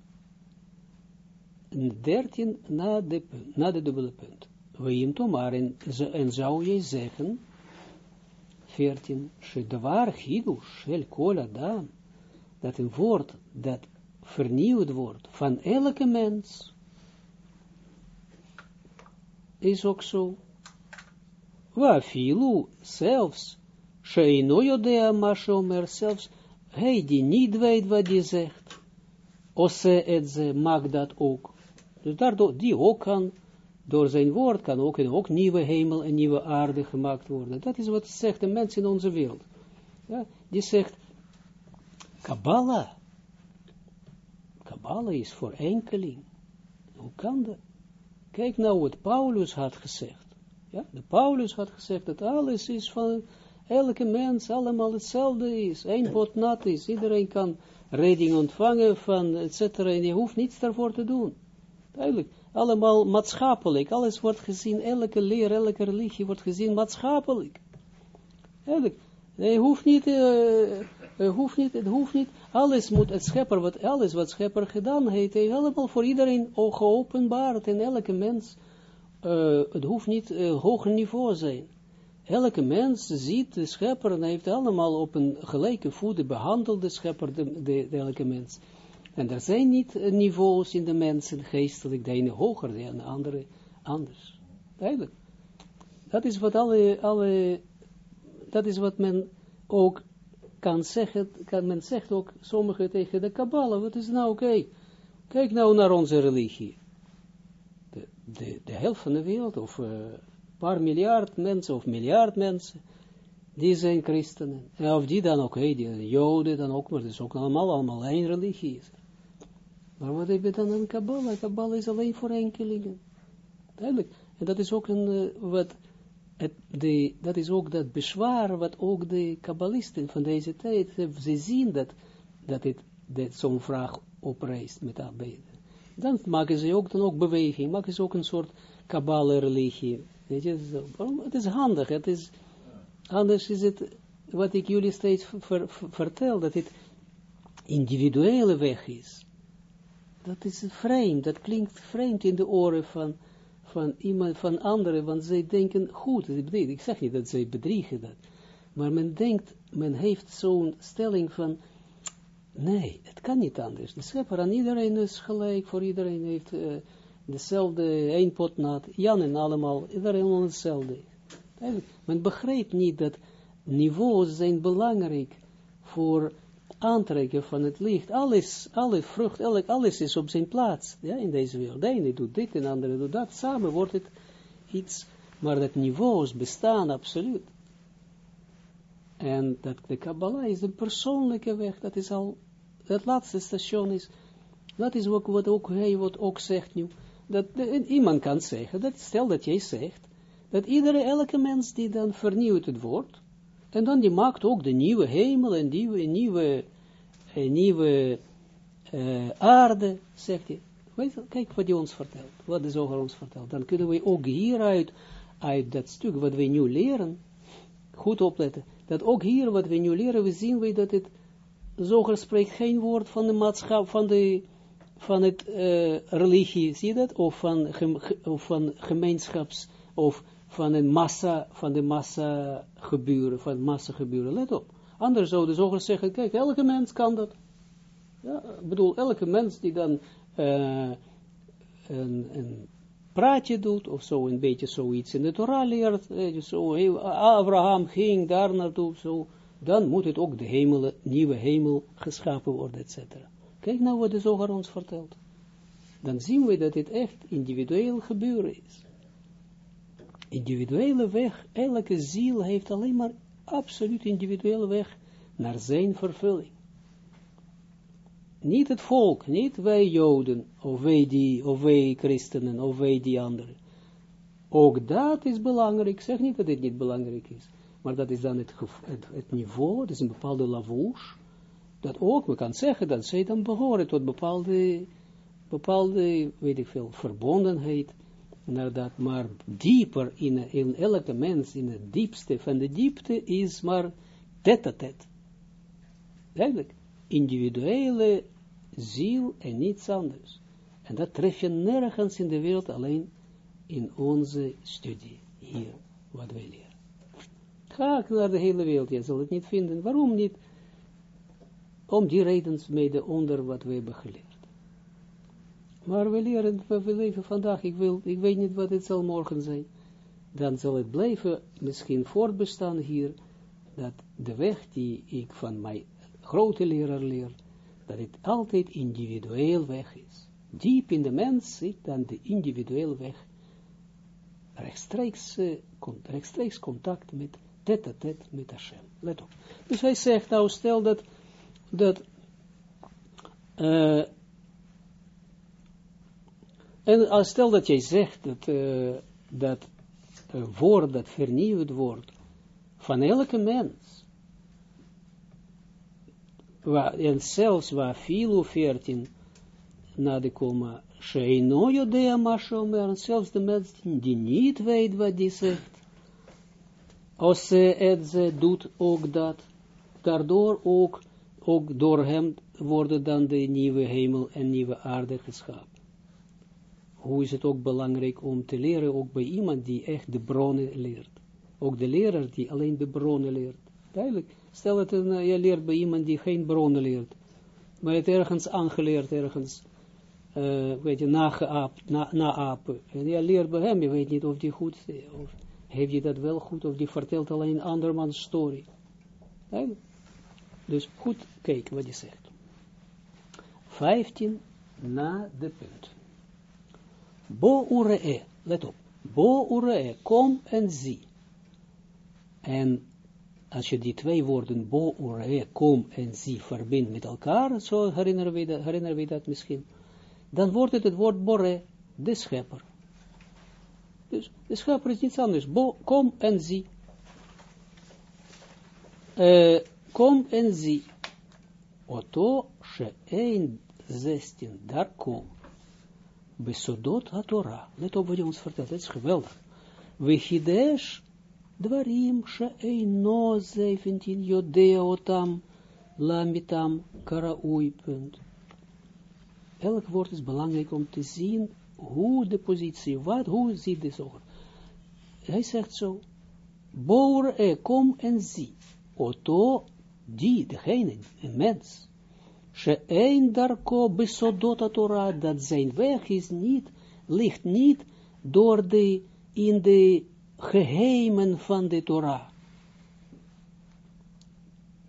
13 na de, na de dubbele punt. Weim tomaren, en zou je zeggen, 14, Shedavar Hidu Shel Kol Adam, dat een woord dat vernieuwd wordt van elke mens, is ook zo. Wa filu, zelfs, sheino jodea mashomer, zelfs, hij die niet weet wat hij zegt, ose et ze, mag dat ook. Dus daardoor, die ook kan, door zijn woord kan ook, en ook nieuwe hemel en nieuwe aarde gemaakt worden. Dat is wat zegt de mens in onze wereld. Ja, die zegt, Kabbalah. Kabbalah is voor enkeling. Hoe kan dat? Kijk nou wat Paulus had gezegd. Ja, de Paulus had gezegd dat alles is van elke mens, allemaal hetzelfde is. Eén pot nat is. Iedereen kan redding ontvangen van, et cetera. En je hoeft niets daarvoor te doen. Duidelijk. Allemaal maatschappelijk. Alles wordt gezien, elke leer, elke religie wordt gezien maatschappelijk. Duidelijk. Je hoeft niet... Uh, hoeft niet, het hoeft niet, alles moet het schepper, wat, alles wat schepper gedaan heeft, heeft allemaal voor iedereen geopenbaard en elke mens, uh, het hoeft niet uh, hoger niveau zijn. Elke mens ziet de schepper en heeft allemaal op een gelijke voet behandeld de schepper, de, elke mens. En er zijn niet uh, niveaus in de mensen, geestelijk, de ene hoger, de andere anders. Duidelijk. Dat is wat alle, alle, dat is wat men ook kan zeggen, kan men zegt ook sommigen tegen de Kabbalah, wat is nou, oké, kijk nou naar onze religie. De, de, de helft van de wereld, of een uh, paar miljard mensen, of miljard mensen, die zijn christenen. En of die dan ook, okay, die joden dan ook, maar het is ook allemaal, allemaal één religie. Maar wat heb je dan aan Kabbalah? Kabbalah is alleen voor enkelingen. Duidelijk. En dat is ook een, uh, wat het, de, dat is ook dat bezwaar wat ook de kabbalisten van deze tijd, ze zien dat, dat het dat zo'n vraag oprijst met aanbeden. Dan maken ze ook, dan ook beweging, maken ze ook een soort kabbale-religie. Weet je, het is handig, het is, anders is het, wat ik jullie steeds ver, vertel, dat het individuele weg is. Dat is vreemd, dat klinkt vreemd in de oren van van iemand, van anderen, want zij denken goed, ik zeg niet dat zij bedriegen dat, maar men denkt, men heeft zo'n stelling van, nee, het kan niet anders. De schepper aan iedereen is gelijk, voor iedereen heeft uh, dezelfde, één Jan en allemaal, iedereen hetzelfde. Men begrijpt niet dat niveaus zijn belangrijk voor aantrekken van het licht. Alles, alle vrucht, alles is op zijn plaats ja, in deze wereld. De ene doet dit en de andere doet dat. Samen wordt het iets, maar dat niveaus bestaan absoluut. En dat de Kabbalah is een persoonlijke weg. Dat is al, het laatste station is, dat is wat ook hij wat ook zegt nu. Dat iemand kan zeggen, dat stel dat jij zegt, dat iedere, elke mens die dan vernieuwt het wordt, en dan die maakt ook de nieuwe hemel en nieuwe, nieuwe, uh, nieuwe uh, aarde, zegt hij. Kijk wat hij ons vertelt, wat de zoger ons vertelt. Dan kunnen we ook hieruit, uit dat stuk wat we nu leren, goed opletten, dat ook hier wat we nu leren, we zien we dat het zoger spreekt geen woord van de maatschap, van de, van het uh, religie, zie je dat? Of van, of van gemeenschaps, of van een massa, van de massa gebeuren, van massa gebeuren, let op. Anders zouden zogen zeggen, kijk, elke mens kan dat. Ja, ik bedoel, elke mens die dan uh, een, een praatje doet, of zo een beetje zoiets in de Torah leert, eh, zo, Abraham ging daar naartoe, zo, dan moet het ook de hemel, nieuwe hemel geschapen worden, etc. Kijk nou wat de Zoger ons vertelt. Dan zien we dat dit echt individueel gebeuren is. Individuele weg, elke ziel heeft alleen maar absoluut individuele weg naar zijn vervulling. Niet het volk, niet wij Joden, of wij die, of wij christenen, of wij die anderen. Ook dat is belangrijk. Ik zeg niet dat dit niet belangrijk is. Maar dat is dan het, het, niveau, dat is een bepaalde lavouche. Dat ook, we kan zeggen dat zij dan behoren tot bepaalde, bepaalde, weet ik veel, verbondenheid. Naar dat, maar dieper in, in elke mens, in het diepste van de diepte, is maar tête-à-tête. Individuele ziel en niets anders. En dat tref je nergens in de wereld, alleen in onze studie, hier, wat wij leren. Ga naar de hele wereld, je zal het niet vinden. Waarom niet? Om die redens mede onder wat we hebben geleerd. Maar we leren, we leven vandaag, ik, wil, ik weet niet wat het zal morgen zijn. Dan zal het blijven misschien voortbestaan hier, dat de weg die ik van mijn grote leraar leer, dat het altijd individueel weg is. Diep in de mens zit dan de individuele weg, rechtstreeks, uh, rechtstreeks contact met tet met Hashem. Let op. Dus hij zegt, nou stel dat, dat uh, en als stel dat jij zegt dat, uh, dat woord, dat vernieuwd wordt, van elke mens, en zelfs waar filo 14 na de komma, Sheino Jodea Mashomer, zelfs de mens die niet weet wat die zegt, als het ze doet ook dat, daardoor ook, ook door hem worden dan de nieuwe hemel en nieuwe aarde geschapen. Hoe is het ook belangrijk om te leren, ook bij iemand die echt de bronnen leert. Ook de leraar die alleen de bronnen leert. Duidelijk. Stel dat uh, je leert bij iemand die geen bronnen leert, maar het ergens aangeleerd, ergens, uh, weet je, nageaapt, na, naapen. En je leert bij hem, je weet niet of die goed, of heeft je dat wel goed, of die vertelt alleen andermans story. Duidelijk. Dus goed kijken wat hij zegt. 15 na de punt. Bo uree, let op. Bo uree, kom en zie. En als je die twee woorden bo, ure, kom en zie verbindt met elkaar, zo herinneren we dat, herinneren dat misschien, dan wordt het het woord bore, de schepper. Dus de schepper is niets anders. Bo, kom en zie. Uh, kom en zie. Oto she een zestien daar kom. Besodot ha Torah. Let op wat je ons vertelt. Het is geweldig. We hidesh Dwarim she'eino 17 jodea otam lamitam karaui punt. Elk woord is belangrijk om te zien hoe de positie, wat, hoe ziet de zoger. Hij zegt zo, boor e kom en zie, oto die, degene, een mens, she'ein darko besodota Torah, dat zijn weg is niet, ligt niet door de, in de geheimen van de Torah.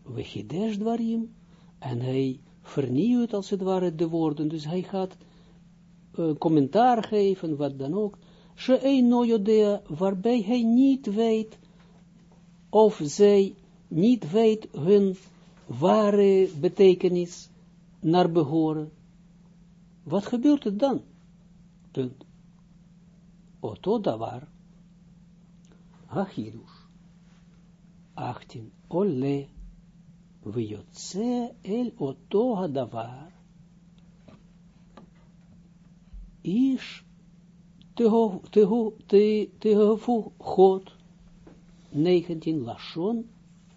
We hidesh dwarim, en hij vernieuwt als het ware de woorden, dus hij gaat uh, commentaar geven, wat dan ook, she'ein no jodea, waarbij hij niet weet, of zij niet weet hun ware betekenis naar behoren. Wat gebeurt er dan? Punt. Oto davar. Hachidush. 18. Ole. Vyotse el oto hadavar. Ish tehofu God. 19. Lashon.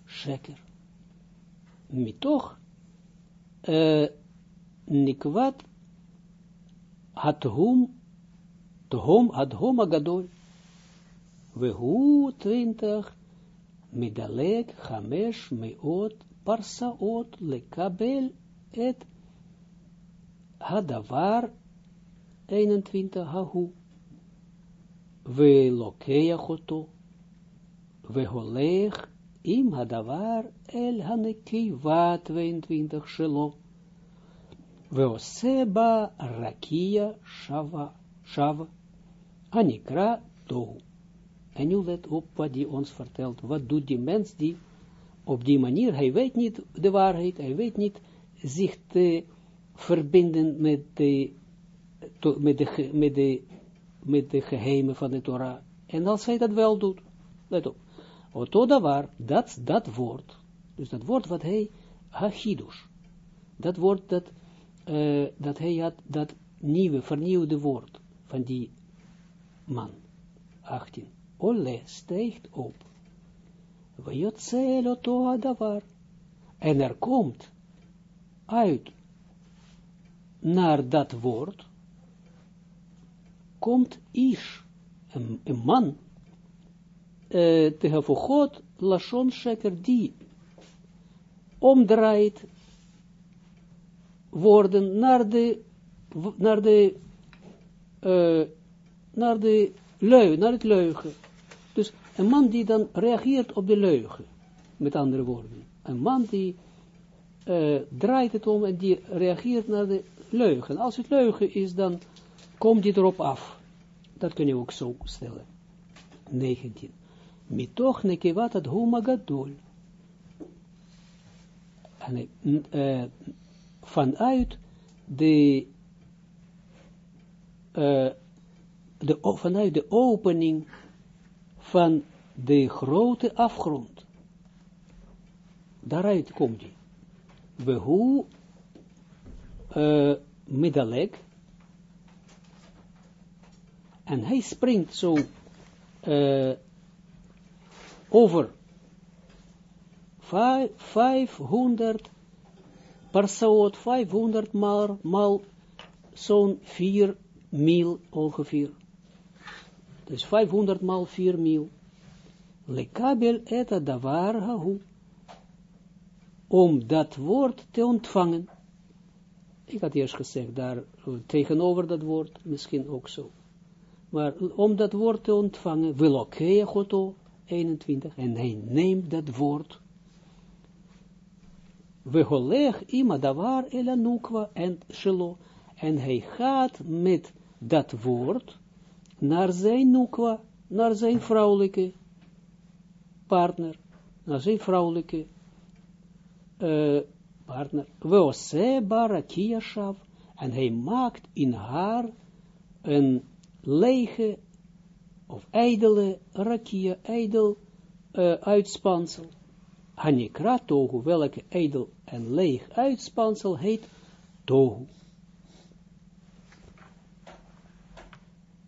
Sheker. Mitoch nikvat hum Tohom had hom agadol. We hu twintig medalek chamesh meot parsaot lekabel et hadavar 21 hahu. We lokeachoto. We holech im hadavar el hanekiva 22 shelok we oseba rakia shava shava anikra tohu en nu let op wat die ons vertelt wat doet die mens die op die manier, hij weet niet de waarheid, hij weet niet zich te verbinden met de, met de, met de, geheimen van de Torah. En als hij dat wel doet, let op, waar dat, dat woord, dus dat woord wat hij, hachidus, dat woord dat, uh, dat hij had, dat nieuwe, vernieuwde woord van die man, 18, Ole steekt op, Vajotzel oto adavar. En er komt uit naar dat woord, komt Ish, een, een man, uh, tegen God, Lashon Sheker, die omdraait worden naar de, naar de, uh, naar de leugen, naar het leugen. Dus een man die dan reageert op de leugen, met andere woorden. Een man die uh, draait het om en die reageert naar de leugen. Als het leugen is, dan komt hij erop af. Dat kun je ook zo stellen. 19. Mitoch nekevat ad huma gadol. En uh, vanuit de, uh, de, vanuit de opening van de grote afgrond. Daaruit komt hij. We hoe uh, middelek. En hij springt zo uh, over 500 persoon, 500 maal, maal zo'n 4 mil ongeveer. Dus 500 maal 4 mil. Lekabel eta davar hahu. Om dat woord te ontvangen. Ik had eerst gezegd, daar tegenover dat woord, misschien ook zo. Maar om dat woord te ontvangen, wil ook Goto 21, en hij neemt dat woord. We holeg ima davar elanukwa en shelo. En hij gaat met dat woord, naar zijn nukwa, naar zijn vrouwelijke partner, naar zijn vrouwelijke uh, partner. Weose barakia shav, en hij maakt in haar een lege of ijdele rakia, ijdel uh, uitspansel. Hanikra tohu, welke ijdel en leeg uitspansel heet tohu.